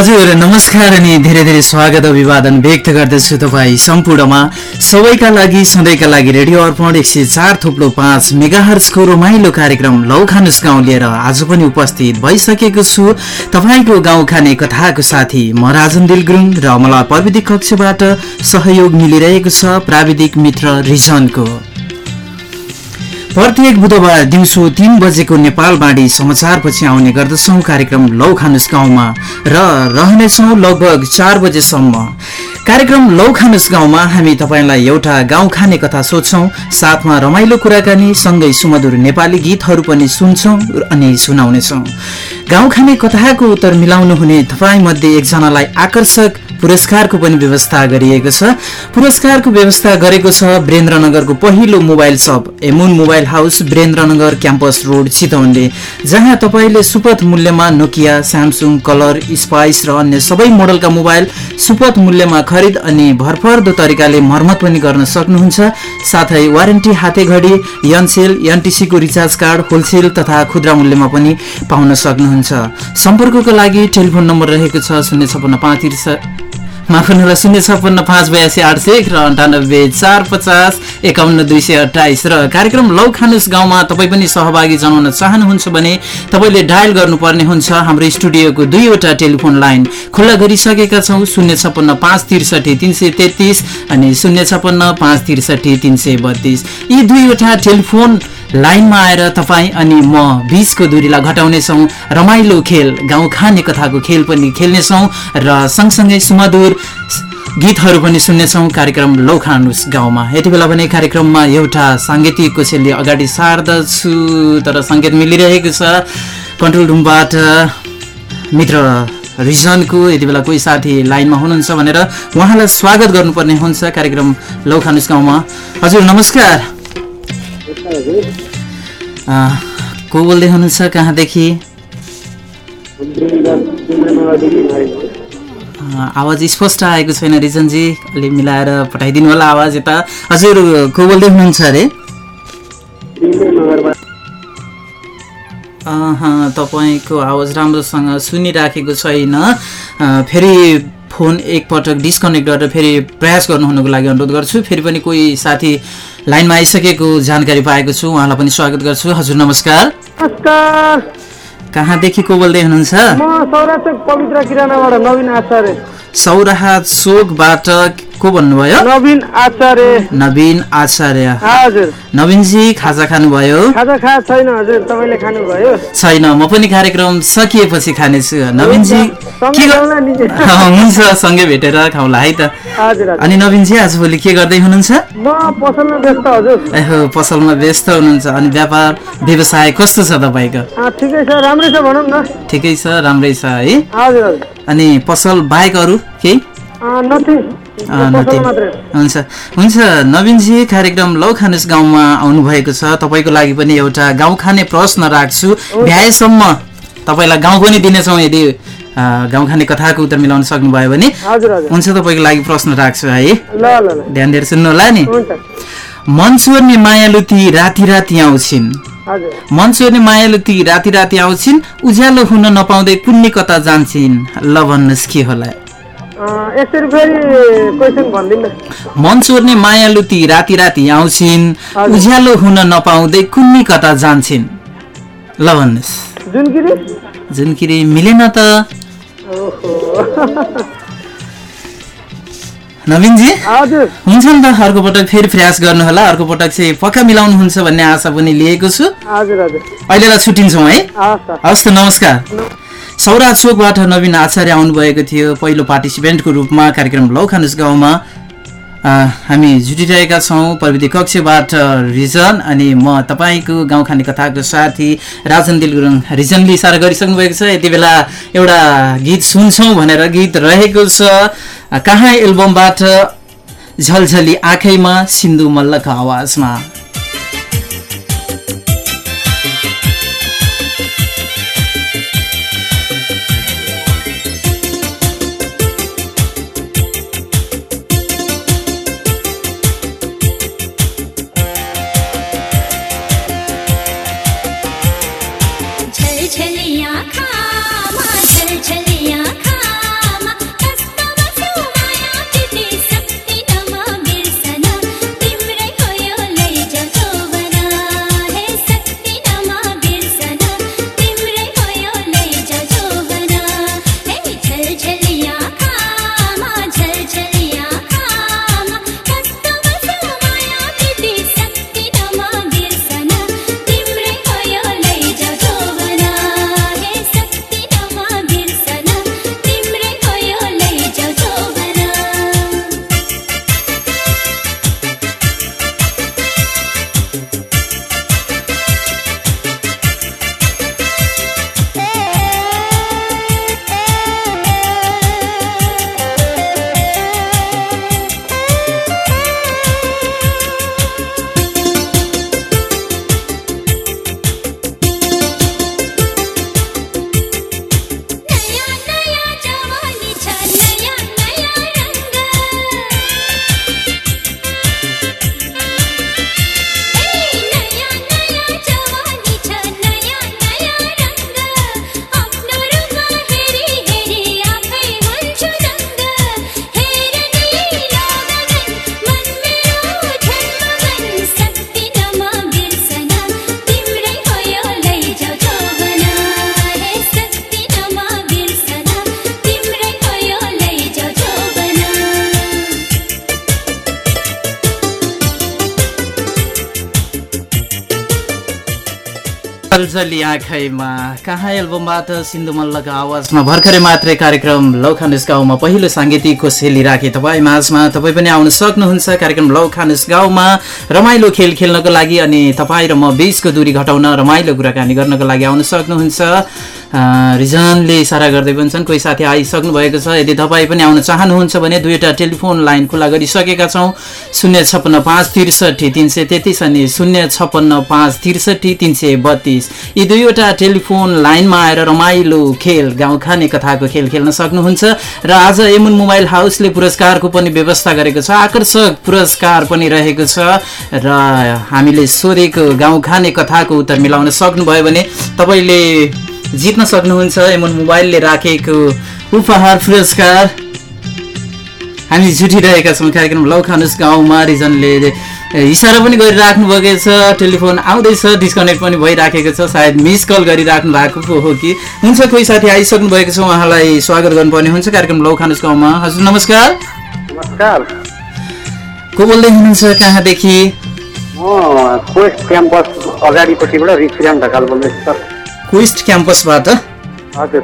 हजुर नमस्कार अनि धेरै धेरै स्वागत अभिवादन व्यक्त गर्दछु तपाईँ सम्पूर्णमा। सबैका लागि सधैँका लागि रेडियो अर्पण एक सय चार थुप्लो पाँच मेगाहर्सको रमाइलो कार्यक्रम लौ खानुस गाउँ लिएर आज पनि उपस्थित भइसकेको छु। तपाईँको गाउँ खाने कथाको साथी म राजन दिल गुरुङ र मलाई प्रविधि कक्षबाट सहयोग मिलिरहेको छ प्राविधिक मित्र रिजनको। प्रत्येक बुधबार दिउँसो तिन बजेको नेपाल बाँडी समाचारपछि आउने गर्दछौँ कार्यक्रम लौ खानुस गाउँमा र रहनेछौँ लगभग चार बजेसम्म। कार्यक्रम लौ खानुस गाउँमा हामी तपाईँलाई एउटा गाउँ खाने कथा सोध्छौँ। साथमा रमाइलो कुराकानी सँगै सुमधुर नेपाली गीतहरू पनि सुन्छौँ अनि सुनाउनेछौँ। गाउँ खाने कथाको उत्तर मिलाउनु हुने तपाईँ मध्ये एकजनालाई आकर्षक पुरस्कारको पनि व्यवस्था गरिएको छ। पुरस्कारको व्यवस्था गरेको छ वीरेन्द्रनगरको पहिलो mobile shop एमुन mobile house Birendranagar campus road चितवनले जहाँ तपाईँले सुपथ मूल्यमा नोकिया स्यामसुङ कलर स्पाइस र अन्य सबै मोडलका मोबाइल सुपथ मूल्यमा खरिद अनि भरपर्दो तरिकाले मर्मत पनि गर्न सक्नुहुन्छ। साथै वारेन्टी हाते घडी यनसेल एनटिसीको रिचार्ज कार्ड होलसेल तथा खुद्रा मूल्यमा पनि पाउन सक्नुहुन्छ। सम्पर्कको लागि टेलिफोन नम्बर रहेको छ शून्य छपन्न पाँच माफ गर्नुहोला शून्य छप्पन्न पाँच बयासी आठ सय र अन्ठानब्बे चार पचास एकाउन्न दुई सय अठाइस र कार्यक्रम लौ खानुस गाउँमा तपाईँ पनि सहभागी जनाउन चाहनुहुन्छ भने तपाईँले डायल गर्नुपर्ने हुन्छ। हाम्रो स्टुडियोको दुईवटा टेलिफोन लाइन खुल्ला गरिसकेका छौँ। शून्य छप्पन्न पाँच त्रिसठी तिन सय तेत्तिस अनि शून्य छप्पन्न पाँच त्रिसठी तिन सय बत्तिस। यी दुईवटा टेलिफोन लाइनमा आएर तपाईँ अनि म बिचको दूरीलाई घटाउनेछौँ रमाइलो खेल गाउँ खाने कथाको खेल पनि खेल्नेछौँ र सँगसँगै सुमधुर गीतहरू पनि सुन्नेछौँ। कार्यक्रम लौखानुस गाउँमा। यति बेला भने कार्यक्रममा एउटा साङ्गीतिक कोसेलले अगाडि सार्दछु तर सङ्गीत मिलिरहेको छ। कन्ट्रोल रुमबाट मित्र रिजनको यति बेला कोही साथी लाइनमा हुनुहुन्छ भनेर उहाँलाई स्वागत गर्नुपर्ने हुन्छ। कार्यक्रम लौखानुस गाउँमा। हजुर नमस्कार। को बोल्दै हुनुहुन्छ कहाँदेखि? आवाज स्पष्ट आएको छैन रिजनजी। अलि मिलाएर पठाइदिनु होला आवाज यता। हजुर को बोल्दै हुनुहुन्छ अरे। तपाईँको आवाज राम्रोसँग सुनिराखेको छैन। फेरि फोन एकपटक डिस्कनेक्ट गरेर फेरि प्रयास गर्नुहुनको लागि अनुरोध गर्छु। फेरि पनि कोही साथी लाइनमा आइसकेको जानकारी पाएको छु उहाँलाई पनि स्वागत गर्छु। हजुर नमस्कार। नमस्कार। कहाँदेखि को बोल्दै हुनुहुन्छ सौराहा चोकबाट को भन्नुभयो? नवीन आचार्य। नवीन आचार्य। हजुर। नवीनजी खाजा खानुभयो? खाजा खा छैन हजुर तपाईँले खानुभयो। छैन म पनि कार्यक्रम सकिएपछि खानेछु। नवीनजी के। हुन्छ सँगै भेटेर खाउँला है त। अनि नवीनजी आजभोलि के गर्दै हुनुहुन्छ? पसलमा व्यस्त हुनुहुन्छ। अनि व्यापार व्यवसाय कस्तो छ तपाईँको? ठिकै छ राम्रै छ भनौँ न। ठिकै छ राम्रै छ है। हजुर। अनि पसल बाहेक अरू केही? हुन्छ। हुन्छ नवीनजी कार्यक्रम लौ खानेस गाउँमा आउनुभएको छ। तपाईँको लागि पनि एउटा गाउँ खाने प्रश्न राख्छु। भ्याएसम्म तपाईँलाई गाउँ पनि दिनेछौँ यदि गाउँ खाने कथाको उत्तर मिलाउन सक्नुभयो भने। हुन्छ तपाईँको लागि प्रश्न राख्छु है। ध्यान दिएर सुन्नु होला नि? मन मायालुती राति राति आउँछिन्। मन छोड्ने मायालुती राति राति आउँछिन् उज्यालो हुन नपाउँदै कुन्नी कता जान्छन्। ल भन्नुहोस् के होला? मन छोड्ने मायालुती राति राति आउँछिन्। उज्यालो हुन नपाउँदै कुन्नी कता जान्छन्। ल भन्नुहोस्। जुन किरी? जुनकिरी मिलेन त? नवीनजी? हजुर। हुन्छ नि त अर्को पटक फेरि प्रयास गर्नुहोला अर्को पटक चाहिँ पक्का मिलाउनुहुन्छ भन्ने आशा पनि लिएको छु। अहिलेलाई छुट्टिन्छौँ है? हवस् त। नमस्कार। सौरा चोकबाट नवीन आचार्य आउनुभएको थियो। पहिलो पार्टिसिपेन्टको रूपमा कार्यक्रम लौखानुस गाउँमा हामी जुटिरहेका छौँ प्रविधि कक्षबाट रिजन अनि म तपाईँको गाउँ खाने कथाको साथी राजन दिल गुरुङ रिजनले इसारा गरिसक्नु भएको छ। यति बेला एउटा गीत सुन्छौँ भनेर गीत रहेको छ। कहाँ एल्बमबाट झलझली आँखैमा सिन्धु मल्लको आवाजमा? जलजली आँखैमा। कहाँ एल्बमबाट सिन्धु मल्लको आवाजमा भर्खरै मात्रै कार्यक्रम लौखानुस गाउँमा पहिलो साङ्गीतिक कोसेली राखे तपाईँ माझमा। तपाईँ पनि आउन सक्नुहुन्छ कार्यक्रम लौखानुस गाउँमा रमाइलो खेल खेल्नको लागि अनि तपाईँ र म बिचको दूरी घटाउन रमाइलो कुराकानी गर्नको लागि आउन सक्नुहुन्छ। रिजनले इसारा गर्दै पनि छन्। कोही साथी आइसक्नु भएको छ। यदि तपाईँ पनि आउन चाहनुहुन्छ भने दुईवटा टेलिफोन लाइन खुला गरिसकेका छौँ। शून्य छप्पन्न पाँच त्रिसठी तिन सय तेत्तिस अनि शून्य छप्पन्न पाँच त्रिसठी तिन सय बत्तिस। यी दुईवटा टेलिफोन लाइनमा आएर रमाइलो खेल गाउँ खाने कथाको खेल खेल्न सक्नुहुन्छ। र आज एमुन मोबाइल हाउसले पुरस्कारको पनि व्यवस्था गरेको छ। आकर्षक पुरस्कार पनि रहेको छ। र हामीले सोधेको गाउँ खाने कथाको उत्तर मिलाउन सक्नुभयो भने तपाईँले जित्न सक्नुहुन्छ एमुन मोबाइलले राखेको उपहार पुरस्कार। हामी जुटिरहेका छौँ कार्यक्रम लौखानुस गाउँमा। रिजनले इसारा पनि गरिराख्नु भएको छ। टेलिफोन आउँदैछ डिस्कनेक्ट पनि भइराखेको छ। सायद मिस कल गरिराख्नु भएको हो कि? हुन्छ कोही साथी आइसक्नु भएको छ उहाँलाई स्वागत गर्नुपर्ने हुन्छ कार्यक्रम लौखानुस गाउँमा। हजुर नमस्कार। नमस्कार। को बोल्दै हुनुहुन्छ कहाँदेखि? क्याम्पस अगाडिपट्टिबाट ढकाल बोल्दैछु सर। क्विस्ट क्याम्पसबाट हजुर।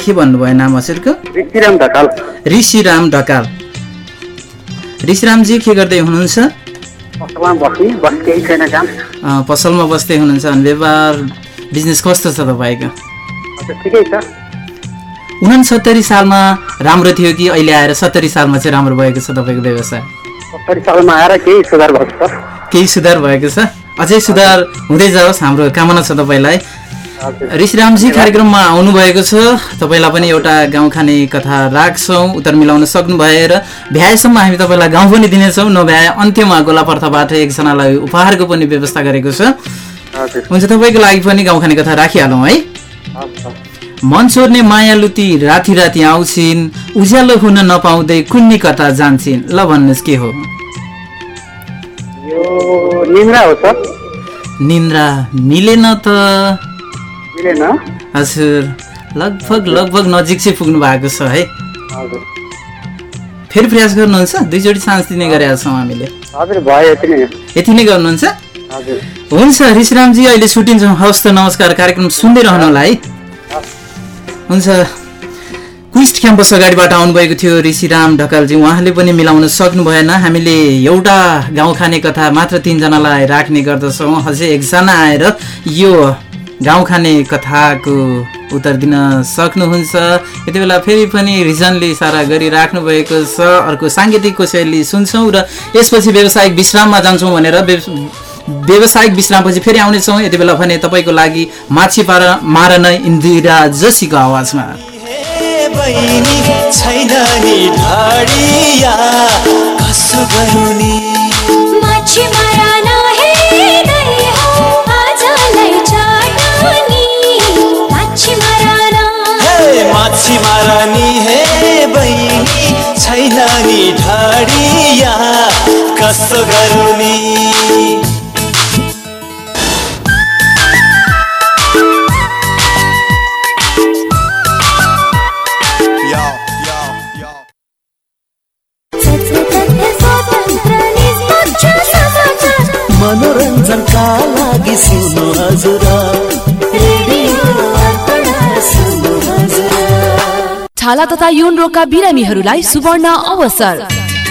के भन्नुभयो नाम हजुरको ऋषिराम ढकाल। ऋषिराम ढकाल। ऋषिरामजी के गर्दै हुनुहुन्छ? पसलमा बस्दै हुनुहुन्छ अनि व्यापार बिजनेस कस्तो छ तपाईँको? हजुर ठिकै छ। उनासत्तरी सालमा राम्रो थियो कि अहिले आएर सत्तरी सालमा चाहिँ राम्रो भएको छ तपाईँको व्यवसाय? सत्तरी सालमा आएर केही सुधार भएको छ। केही सुधार भएको छ? अझै सुधार हुँदै जाओस् हाम्रो कामना छ तपाईँलाई। ऋषिरामजी कार्यक्रममा आउनुभएको छ। तपाईँलाई पनि एउटा गाउँ खाने कथा राख्छौँ उत्तर मिलाउन सक्नु भएर भ्याएसम्म हामी तपाईँलाई गाउँ पनि दिनेछौँ नभ्याए अन्त्यमा गोलापर्थबाट एकजनालाई उपहारको पनि व्यवस्था गरेको छ। हुन्छ तपाईँको लागि पनि गाउँ खाने कथा राखिहालौँ है। मन छोड्ने मायालुती राति राति आउँछिन् उज्यालो हुन नपाउँदै कुन्नी कता जान्छन् ल भन्नुहोस् के हो? निन्द्रा मिलेन त। हजुर लगभग लगभग नजिक चाहिँ पुग्नु भएको छ है। फेरि प्रयास गर्नुहुन्छ? दुईचोटि चान्स दिने गरेका छौँ हामीले। यति नै। गर्नुहुन्छ? हुन्छ ऋषिरामजी अहिले छुट्टिन्छौँ हवस् त नमस्कार कार्यक्रम सुन्दै रहनु होला है। हुन्छ। क्विस्ट क्याम्पस अगाडिबाट आउनुभएको थियो ऋषिराम ढकालजी। उहाँले पनि मिलाउन सक्नु भएन। हामीले एउटा गाउँ खाने कथा मात्र तिनजनालाई राख्ने गर्दछौँ। अझै एकजना आएर यो गाउँ खाने कथाको उत्तर दिन सक्नुहुन्छ। यति बेला फेरि पनि रिजनले इसारा गरिराख्नु भएको छ। अर्को साङ्गीतिक कोसेली सुन्छौँ र यसपछि व्यावसायिक विश्राममा जान्छौँ भनेर व्यव- व्यावसायिक विश्रामपछि फेरि आउनेछौँ। यति बेला भने तपाईँको लागि माछी पार मार नै इन्दिरा जोशीको आवाजमा। छैन हे माछी मारानी हे बहिनी छैन नि ढाडिया कसो गरौँ नि मनोरञ्जनका लागि सुन्नु हजुर। छाला तथा यौन रोगका बिरामीहरूलाई सुवर्ण अवसर।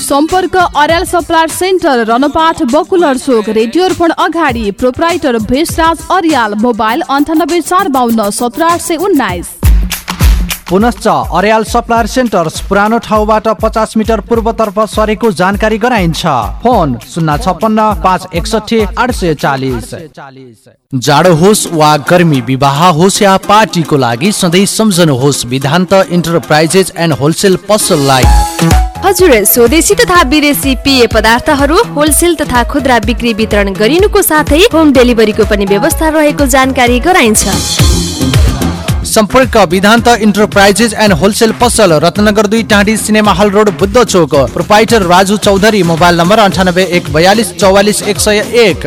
सम्पर्क अर्याल सप्लायर सेन्टर रनपाठ बकुलर चोक रेडियो अगाडि प्रोपराइटर भेषराज अर्याल मोबाइल अन्ठानब्बे चार बाहन्न सत्र आठ सय उन्नाइस। पुनश्च अर्याल सप्लायर सेन्टर्स पुरानो ठाउँबाट पचास मिटर पूर्वतर्फ सरेको जानकारी गराइन्छ। फोन शून्य छप्पन्न पाँच एकसठी आठ सय चालिस। जाडो होस् वा गर्मी विवाह होस् या पार्टीको लागि सधैँ सम्झनुहोस् विधान्त इन्टरप्राइजेस एन्ड होलसेल पसललाई हजुर स्वदेशी तथा विदेशी पेय पदार्थहरू होलसेल तथा खुद्रा बिक्री वितरण गरिनुको साथै होम डेलिभरीको पनि व्यवस्था रहेको जानकारी गराइन्छ। सम्पर्क विधान्त इन्टरप्राइजेस एन्ड होलसेल पसल रत्नगर दुई टाँडी सिनेमा हल रोड बुद्ध चोक। Proprietor Raju Chaudhary mobile number अन्ठानब्बे एक बयालिस चौवालिस एक सय एक।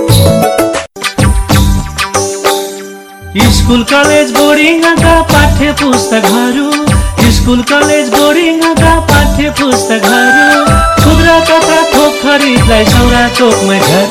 स्कुल कलेज बोर्डिङका पाठ्य पुस्तकहरू स्कुल कलेज बोर्डिङका पाठ्य पुस्तकहरू खुद्रा तथा थोक खरिदलाई सौरा चोकमै झर्नु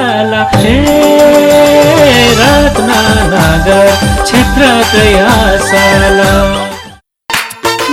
मसला ए रत्नगर क्षेत्रकै असला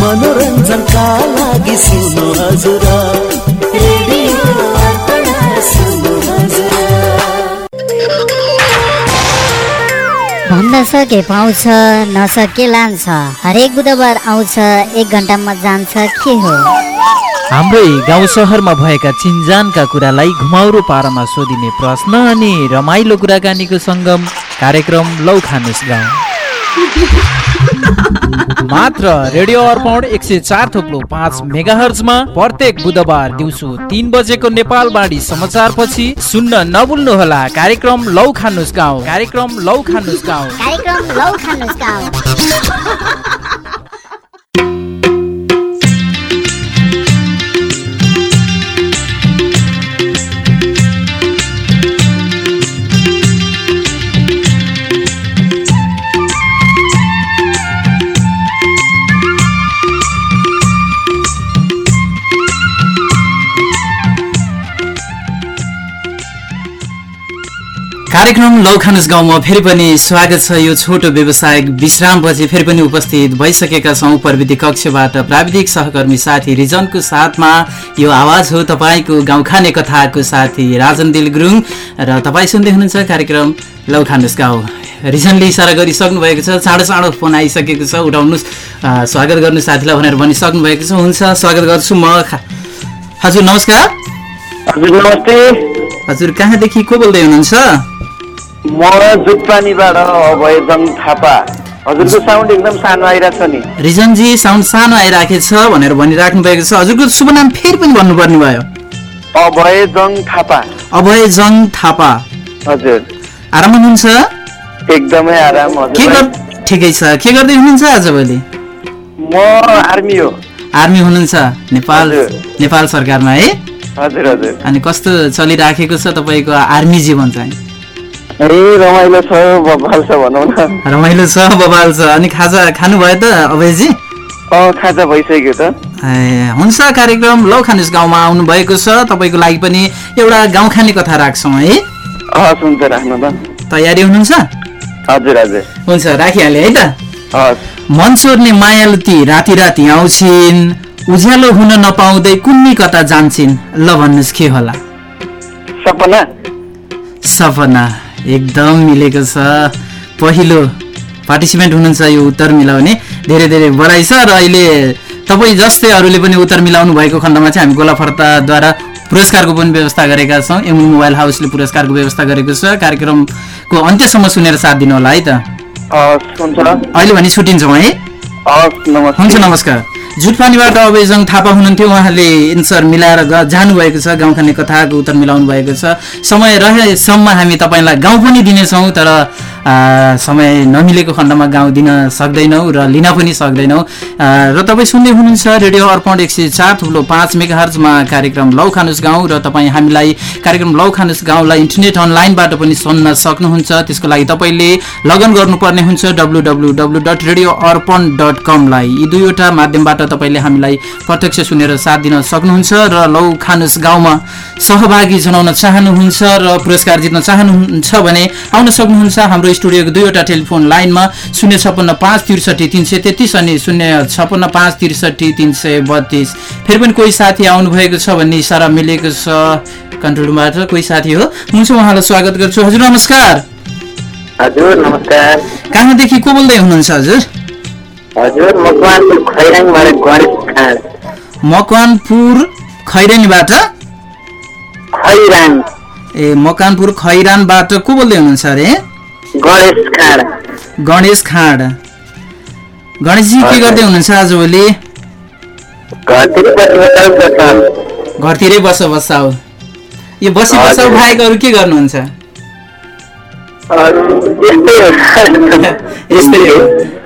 मनोरञ्जनका लागि सुन्नु हजुर भन्न सके पाउँछ नसके लान्छ। हरेक बुधबार आउँछ एक घन्टामा जान्छ के हो? हाम्रै गाउँ सहरमा भएका चिन्जानका कुरालाई घुमाउरो पारामा सोधिने प्रश्न अनि रमाइलो कुराकानीको सङ्गम कार्यक्रम लौ खानुस् गाउँ। मात्र रेडियो अर्पण एक सय चार थोप्लो पाँच मेगा हर्जमा प्रत्येक बुधबार दिउँसो तिन बजेको नेपाल बाढी समाचार पछि सुन्न नभुल्नुहोला कार्यक्रम लौ खानुस गाउँ। कार्यक्रम लौ खानुस गाउँ। कार्यक्रम लौ खानुस गाउँ। कार्यक्रम लौखानुस गाउँमा फेरि पनि स्वागत छ यो छोटो व्यवसायिक विश्रामपछि फेरि पनि उपस्थित भइसकेका छौँ प्रविधि कक्षबाट प्राविधिक सहकर्मी साथी रिजनको साथमा। यो आवाज हो तपाईँको गाउँ खाने कथाको साथी राजन दिल गुरुङ र तपाईँ सुन्दै हुनुहुन्छ कार्यक्रम लौखानुस गाउँ। रिजनले इसारा गरिसक्नु भएको छ चाँडो चाँडो फोन आइसकेको छ उठाउनुहोस्। स्वागत गर्नु साथीलाई भनेर भनिसक्नु भएको छ। हुन्छ स्वागत गर्छु म। हजुर नमस्कार। हजुर नमस्ते। हजुर कहाँदेखि को बोल्दै हुनुहुन्छ? म जुटपानीबाट अभयजङ थापा। हजुरको साउन्ड एकदम सानो आइरहेको छ नि। रिजनजी साउन्ड सानो आइराखेको छ भनेर भनिराख्नु भएको छ। हजुरको शुभ नाम फेरि पनि भन्नुपर्ने भयो। अभयजङ थापा। अभय जङ थापा। हजुर। आराम हुनुहुन्छ? एकदमै आराम के हजुर गर् ठिकै छ। के गर्दै हुनुहुन्छ आजभोलि म आर्मी हो। आर्मी हुनुहुन्छ। नेपाल नेपाल सरकारमा है? हजुर हजुर। अनि कस्तो चलिराखेको छ तपाईँको आर्मी जीवन चाहिँ? ए रमाइलो छ बबाल छ भनौँ न। रमाइलो छ बबाल छ। अनि खाजा खानुभयो त अभयजी? खाजा भइसक्यो त। ए, हुन्छ कार्यक्रम लौ खानुस गाउँमा आउनु भएको छ। तपाईँको लागि पनि एउटा गाउँ खाने कथा राख्छौँ है। हस् हुन्छ राख्नु त। तयारी हुनुहुन्छ? हजुर हजुर। हुन्छ राखिहालेँ है त। मन चोर्ने मायालुती राति राति आउँछिन्। उज्यालो हुन नपाउँदै कुन्नी कता जान्छन्? ल भन्नुहोस् के होला? सपना। सपना। एकदम मिलेको छ। पहिलो पार्टिसिपेन्ट हुनुहुन्छ यो उत्तर मिलाउने। धेरै धेरै बधाई छ र अहिले तपाईँ जस्तै अरूले पनि उत्तर मिलाउनु भएको खण्डमा चाहिँ हामी गोला फर्ताद्वारा पुरस्कारको पनि व्यवस्था गरेका छौँ। एम मोबाइल हाउसले पुरस्कारको व्यवस्था गरेको छ। कार्यक्रमको अन्त्यसम्म सुनेर साथ दिनु होला है त। अहिले भने छुट्टिन्छौँ है। हुन्छ नमस्कार। जुटपानीबाट अभयजङ थापा हुनुहुन्थ्यो। उहाँले एन्सर मिलाएर जानुभएको छ। गाउँ खाने कथाको उत्तर मिलाउनु भएको छ। समय रहेसम्म हामी तपाईँलाई गाउँ पनि दिनेछौँ तर समय नमिलेको खण्डमा गाउँ दिन सक्दैनौँ र लिन पनि सक्दैनौँ। र तपाईँ सुन्दै हुनुहुन्छ रेडियो अर्पण एक सय चार थुप्रो पाँच मेगाहर्जमा कार्यक्रम लौ खानुस गाउँ र तपाईँ हामीलाई कार्यक्रम लौ खानुस गाउँलाई इन्टरनेट अनलाइनबाट पनि सुन्न सक्नुहुन्छ। त्यसको लागि तपाईँले लगन गर्नुपर्ने हुन्छ। W W W dot radio Arpan dot कमलाई यी दुईवटा माध्यमबाट तपाईँले हामीलाई प्रत्यक्ष सुनेर साथ दिन सक्नुहुन्छ र लौ खानुस गाउँमा सहभागी जनाउन चाहनुहुन्छ र पुरस्कार जित्न चाहनुहुन्छ भने आउन सक्नुहुन्छ हाम्रो स्टुडियोको दुईवटा टेलिफोन लाइनमा शून्य छप्पन्न पाँच त्रिसठी तिन सय तेत्तिस अनि शून्य छप्पन्न पाँच त्रिसठी तिन सय बत्तिस। फेरि पनि कोही साथी आउनुभएको छ भन्ने इसारा मिलेको छ। कन्ट्रोल रुमबाट कोही साथी हो? हुन्छ उहाँलाई स्वागत गर्छु। हजुर नमस्कार। हजुर नमस्कार। कहाँदेखि को बोल्दै हुनुहुन्छ हजुर? मकवानपुर खैरेनीबाट ए मकवानपुर खैरानबाट को बोल्दै हुनुहुन्छ अरे? गणेश खाँड। गणेश खाँड। गणेशजी के गर्दै हुनुहुन्छ आजभोलि घरतिर बस्नु घरतिरै बस बसाउ यो बसी बसाउ बाहेक अरू के गर्नुहुन्छ? यस्तै हो।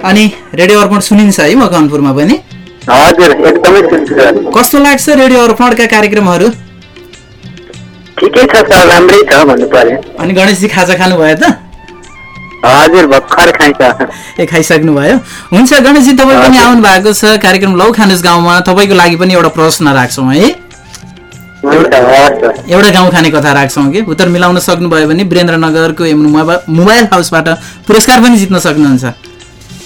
अनि रेडियो अर्पण सुनिन्छ है मकवानपुरमा पनि। हजुर एकदमै कस्तो लाग्छ रेडियो अर्पणका कार्यक्रमहरू? ठिकै छ सर राम्रै छ भन्नु पर्यो। अनि गणेशजी खाजा खानुभयो त? हजुर भर्खर खाइन्छ ए खाइसक्नु भयो हुन्छ गणेशजी तपाईँ पनि आउनु भएको छ। कार्यक्रम लौ खानुस गाउँमा। तपाईँको लागि पनि एउटा प्रश्न राख्छौँ है। एउटा गाउँ खाने कथा राख्छौँ कि? उत्तर मिलाउन सक्नुभयो भने वीरेन्द्रनगरको मोबाइल हाउसबाट पुरस्कार पनि जित्न सक्नुहुन्छ।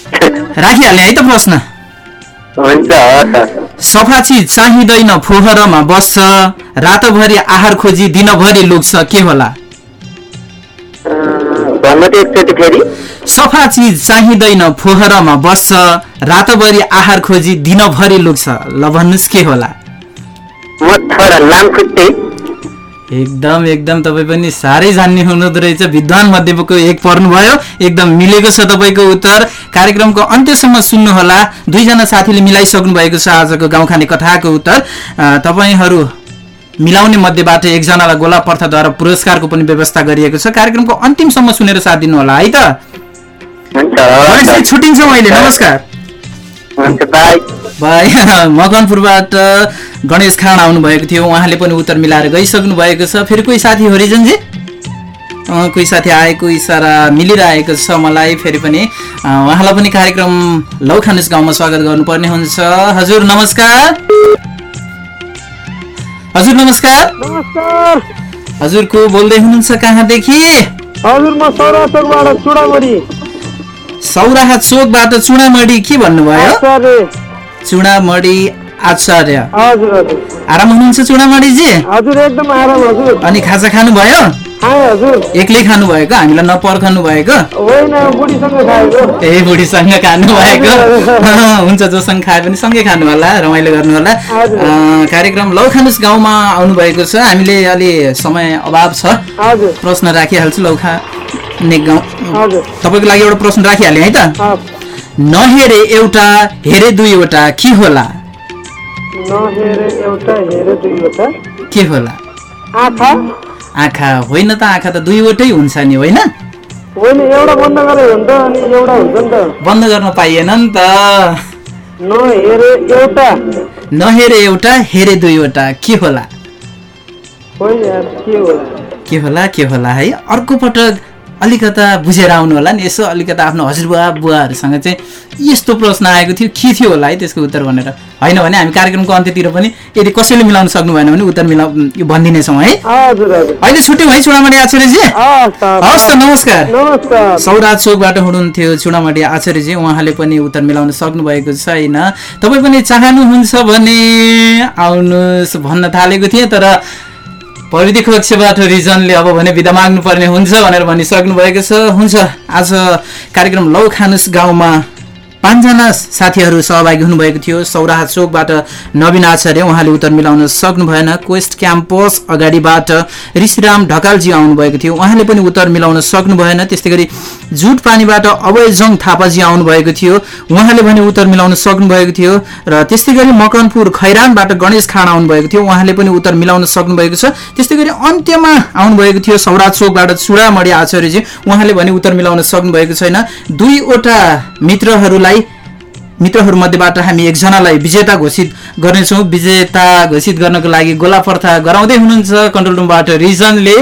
राखिहाल्ने है त प्रश्न। सफा चिज चाहिँदैन फोहरमा बस्छ रातभरि आहार खोजी दिनभरि लुक्छ के होला? सफा चिज चाहिँदैन फोहरमा बस्छ रातभरि आहार खोजी दिनभरि लुक्छ। ल भन्नुहोस् के होला? एकदम एकदम तपाईँ पनि साह्रै जान्ने हुनुहुँदो रहेछ। विद्वान मध्येको एक पर्नुभयो एकदम मिलेको छ तपाईँको उत्तर। कार्यक्रमको अन्त्यसम्म सुन्नुहोला। दुईजना साथीले मिलाइसक्नु भएको छ आजको गाउँखाने कथाको उत्तर। तपाईँहरू मिलाउने मध्येबाट एकजनालाई गोला प्रथाद्वारा पुरस्कारको पनि व्यवस्था गरिएको छ। कार्यक्रमको अन्तिमसम्म सुनेर साथ दिनुहोला है त? छुट्टिन्छौँ अहिले। नमस्कार। भाइ। मकनपुरबाट गणेश खान आउनुभएको थियो। उहाँले पनि उत्तर मिलाएर गइसक्नु भएको छ। फेरि कोही साथी हरिजनजी अँ, कोही साथी आएको इसारा मिलिरहेको छ मलाई। फेरि पनि उहाँलाई पनि कार्यक्रम लौखानुस गाउँमा स्वागत गर्नुपर्ने हुन्छ। हजुर नमस्कार। हजुर नमस्कार। नमस्कार। हजुर को बोल्दै हुनुहुन्छ कहाँदेखि? हजुर म चुडामरी सौराहा चोकबाट चुडामडी के भन्नुभयो? चुडामडी आचार्य। आराम हुनुहुन्छ हजुर अनि खाजा खानुभयो? एक्लै खानुभएको? हामीलाई नपर्खनु भएको ए बुढीसँग खानु भएको हुन्छ जोसँग खाए पनि सँगै खानु होला रमाइलो गर्नु होला कार्यक्रम लौ खानुस गाउँमा आउनु भएको छ। हामीले अलि समय अभाव छ। प्रश्न राखिहाल्छु लौ खाने तपाईँको लागि एउटा प्रश्न राखिहालेँ है त? नहेरे एउटा हेरे दुईवटा के होला? के होला? आँखा। होइन त आँखा त दुईवटै हुन्छ नि होइन? बन्द गर्न पाइएन नि त। नहेरे एउटा। हेरे दुईवटा के होला? के होला के होला है? अर्को पटक अलिकता बुझेर आउनु होला नि यसो अलिकता आफ्नो हजुरबुवा बुवाहरूसँग चाहिँ यस्तो प्रश्न आएको थियो के थियो होला है त्यसको उत्तर भनेर। होइन भने हामी कार्यक्रमको अन्त्यतिर पनि यदि कसैले मिलाउन सक्नु भएन भने उत्तर मिला यो भनिदिनेछौँ है। अहिले छुट्यौँ है चुडामणी आचार्यजी? हवस् त नमस्कार। सौराज चोकबाट हुनुहुन्थ्यो चुडामणी आचार्यजी उहाँले पनि उत्तर मिलाउन सक्नु भएको छैन। तपाईँ पनि चाहनुहुन्छ भने आउनुहोस् भन्न थालेको थिएँ तर प्रविधि कक्षबाट रिजनले अब भने बिदा माग्नुपर्ने हुन्छ भनेर भनिसक्नु भएको छ। हुन्छ आज कार्यक्रम लौ खानुस गाउँमा। पाँचजना साथीहरू सहभागी हुनुभएको थियो। सौराहा चोकबाट नवीन आचार्य उहाँले उत्तर मिलाउन सक्नु भएन क्वेस्ट क्याम्पस अगाडिबाट ऋषिराम ढकालजी आउनुभएको थियो। उहाँले पनि उत्तर मिलाउन सक्नु भएन त्यस्तै गरी जुट पानीबाट अवयजङ थापाजी आउनुभएको थियो। उहाँले भने उत्तर मिलाउन सक्नु भएको थियो र त्यस्तै गरी मकनपुर खैरानबाट गणेश खान आउनुभएको थियो। उहाँले पनि उत्तर मिलाउन सक्नु भएको छ। त्यस्तै गरी अन्त्यमा आउनुभएको थियो सौराज चोकबाट चुडामणी आचार्यजी। उहाँले भने उत्तर मिलाउन सक्नु भएको छैन। दुईवटा मित्रहरूलाई मित्रहरू मध्येबाट हामी एकजनालाई विजेता घोषित गर्नेछौँ विजेता घोषित गर्नको लागि गोला प्रथा गराउँदै हुनुहुन्छ कन्ट्रोल रुमबाट रिजनले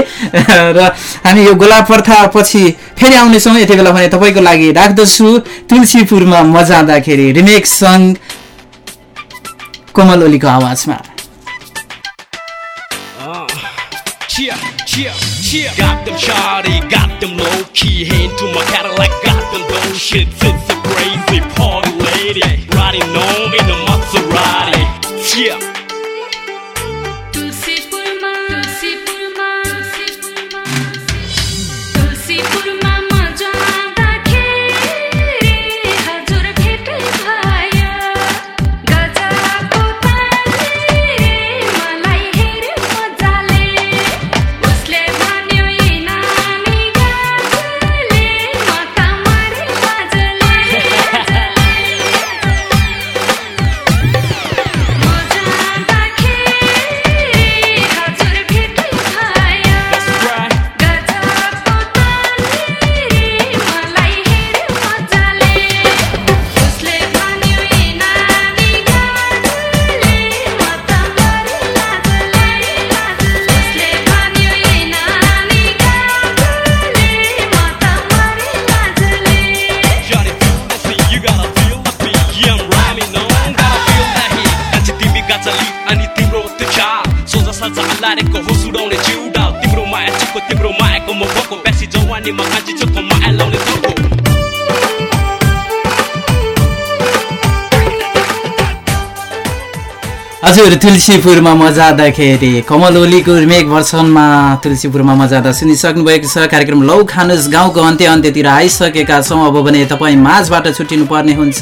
र हामी यो गोला प्रथा पछि फेरि आउनेछौँ यति बेला भने तपाईँको लागि राख्दछु तुलसीपुरमा म जाँदाखेरि रिमेक सङ्ग कोमल ओलीको आवाजमा cheer. Got them low key. Hand to my Cadillac, got them low shit. It's a crazy party. In a Maserati. Cheer. हजुर तुलसीपुरमा म जाँदाखेरि कमल ओलीको रिमेक भर्सनमा तुलसीपुरमा म जाँदा सुनिसक्नु भएको छ। कार्यक्रम लौ खानुस गाउँको अन्त्य अन्त्यतिर आइसकेका छौँ। अब भने तपाईँ माझबाट छुट्टिनु पर्ने हुन्छ।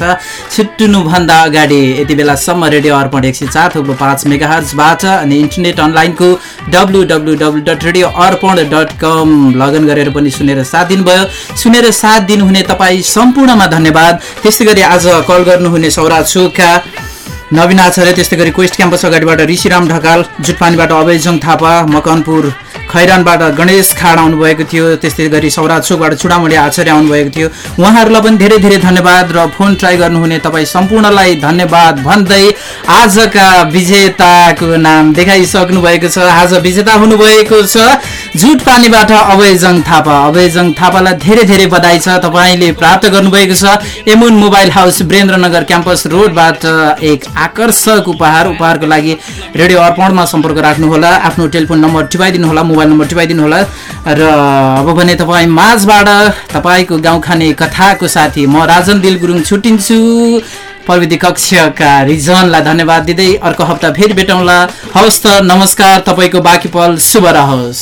छुट्टिनुभन्दा अगाडि यति बेलासम्म रेडियो अर्पण एक सय चार थुप्रो पाँच मेगा हर्जबाट अनि इन्टरनेट अनलाइनको W W W dot radio Arpan dot com login गरेर पनि सुनेर साथ दिनुभयो। सुनेर साथ दिनुहुने तपाईँ सम्पूर्णमा धन्यवाद। त्यस्तै गरी आज कल गर्नुहुने सौरा चोकका नवीन आचार्य त्यस्तै गरी क्वेस्ट क्याम्पस अगाडिबाट ऋषिराम ढकाल जुटपानीबाट अभयजङ थापा मकनपुर। खैरानबाट गणेश खाड आउनुभएको थियो त्यस्तै गरी सौराज चोकबाट चुडामणी आचार्य आउनुभएको थियो। उहाँहरूलाई पनि धेरै धेरै धन्यवाद र फोन ट्राई गर्नुहुने तपाईँ सम्पूर्णलाई धन्यवाद भन्दै आजका विजेताको नाम देखाइसक्नु भएको छ। आज विजेता हुनुभएको छ जुटपानीबाट अभयजङ थापा। अभयजङ थापालाई धेरै धेरै बधाई छ। तपाईँले प्राप्त गर्नुभएको छ। एमुन मोबाइल हाउस वीरेन्द्रनगर क्याम्पस रोडबाट एक आकर्षक उपहार उपहारको लागि रेडियो अर्पणमा सम्पर्क राख्नुहोला आफ्नो टेलिफोन नम्बर टिपाइदिनु होला मोबाइल नम्बर टिपाइदिनु होला र अब भने तपाईँ माझबाट तपाईँको गाउँ खाने कथाको साथी म राजन दिल गुरुङ छुट्टिन्छु। प्रविधि कक्षका रिजनलाई धन्यवाद दिँदै अर्को हप्ता फेरि भेटौँला। हवस् त नमस्कार तपाईँको बाँकी पल शुभ रहोस्।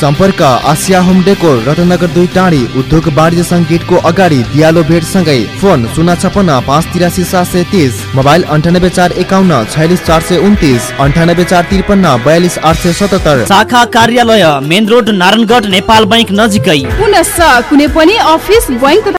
सम्पर्क आसिया होम डेकोर रत्नगर दुई टाढी उद्योग वाणिज्य सङ्गीतको अगाडि दियालो भेट सँगै फोन शून्य छपन्न पाँच तिरासी सात सय तिस मोबाइल अन्ठानब्बे चार एकाउन्न छयालिस चार सय उन्तिस अन्ठानब्बे चार त्रिपन्न बयालिस आठ सय सतहत्तर। शाखा कार्यालय main road Narayangarh Nepal bank नजिकै। पुनश्च कुनै पनि अफिस बैङ्क